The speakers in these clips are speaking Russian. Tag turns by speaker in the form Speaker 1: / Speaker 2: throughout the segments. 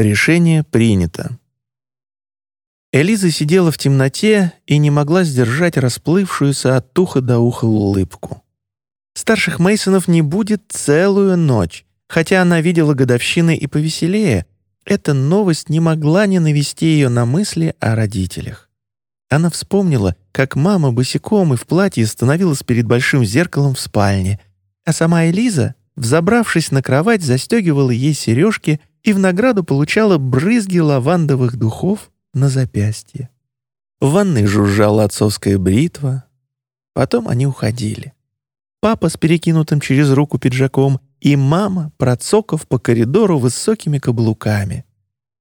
Speaker 1: Решение принято. Элиза сидела в темноте и не могла сдержать расплывшуюся от уха до уха улыбку. Старших Мейсонов не будет целую ночь, хотя она видела годовщины и повеселее. Эта новость не могла не навести ее на мысли о родителях. Она вспомнила, как мама босиком и в платье становилась перед большим зеркалом в спальне, а сама Элиза, взобравшись на кровать, застегивала ей сережки и в награду получала брызги лавандовых духов на запястье. В ванной жужжала отцовская бритва. Потом они уходили. Папа с перекинутым через руку пиджаком и мама, процокав по коридору высокими каблуками,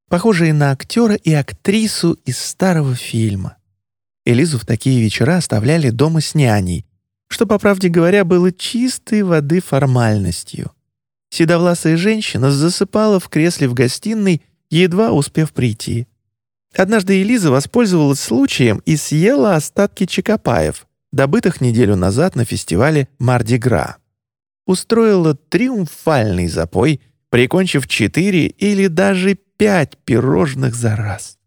Speaker 1: похожие на актера и актрису из старого фильма. Элизу в такие вечера оставляли дома с няней, что, по правде говоря, было чистой воды формальностью. Седовласая женщина засыпала в кресле в гостиной, едва успев прийти. Однажды Элиза воспользовалась случаем и съела остатки чекопаев, добытых неделю назад на фестивале «Марди-Гра». Устроила триумфальный запой, прикончив четыре или даже пять пирожных за раз.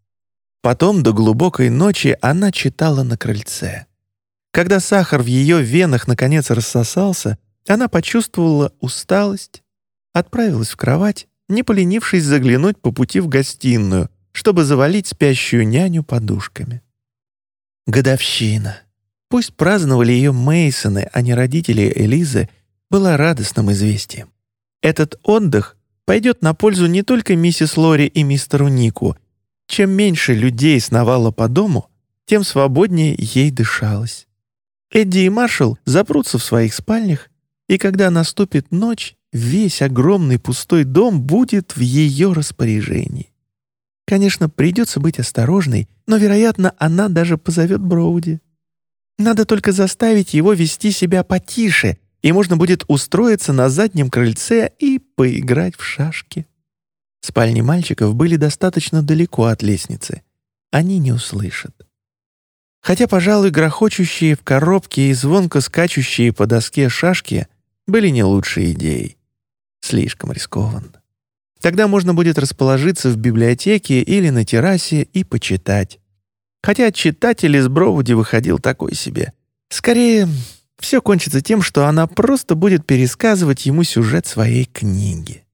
Speaker 1: Потом до глубокой ночи она читала на крыльце. Когда сахар в ее венах наконец рассосался, она почувствовала усталость, отправилась в кровать, не поленившись заглянуть по пути в гостиную, чтобы завалить спящую няню подушками. Годовщина. Пусть праздновали ее Мейсоны, а не родители Элизы, была радостным известием. Этот отдых пойдет на пользу не только миссис Лори и мистеру Нику. Чем меньше людей сновало по дому, тем свободнее ей дышалось. Эдди и Маршал запрутся в своих спальнях, и когда наступит ночь, весь огромный пустой дом будет в ее распоряжении. Конечно, придется быть осторожной, но, вероятно, она даже позовет Броуди. Надо только заставить его вести себя потише, и можно будет устроиться на заднем крыльце и поиграть в шашки. Спальни мальчиков были достаточно далеко от лестницы. Они не услышат. Хотя, пожалуй, грохочущие в коробке и звонко скачущие по доске шашки были не лучшей идеей. Слишком рискованно. Тогда можно будет расположиться в библиотеке или на террасе и почитать. Хотя читатель из Броуди выходил такой себе. Скорее, все кончится тем, что она просто будет пересказывать ему сюжет своей книги.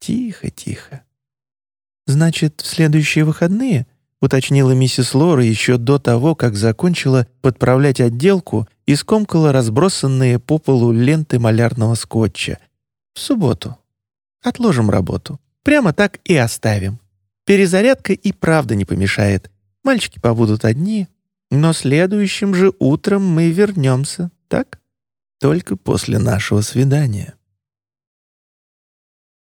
Speaker 1: Тихо, тихо. «Значит, в следующие выходные?» — уточнила миссис Лора еще до того, как закончила подправлять отделку и скомкала разбросанные по полу ленты малярного скотча. «В субботу. Отложим работу. Прямо так и оставим. Перезарядка и правда не помешает. Мальчики побудут одни, но следующим же утром мы вернемся, так? Только после нашего свидания.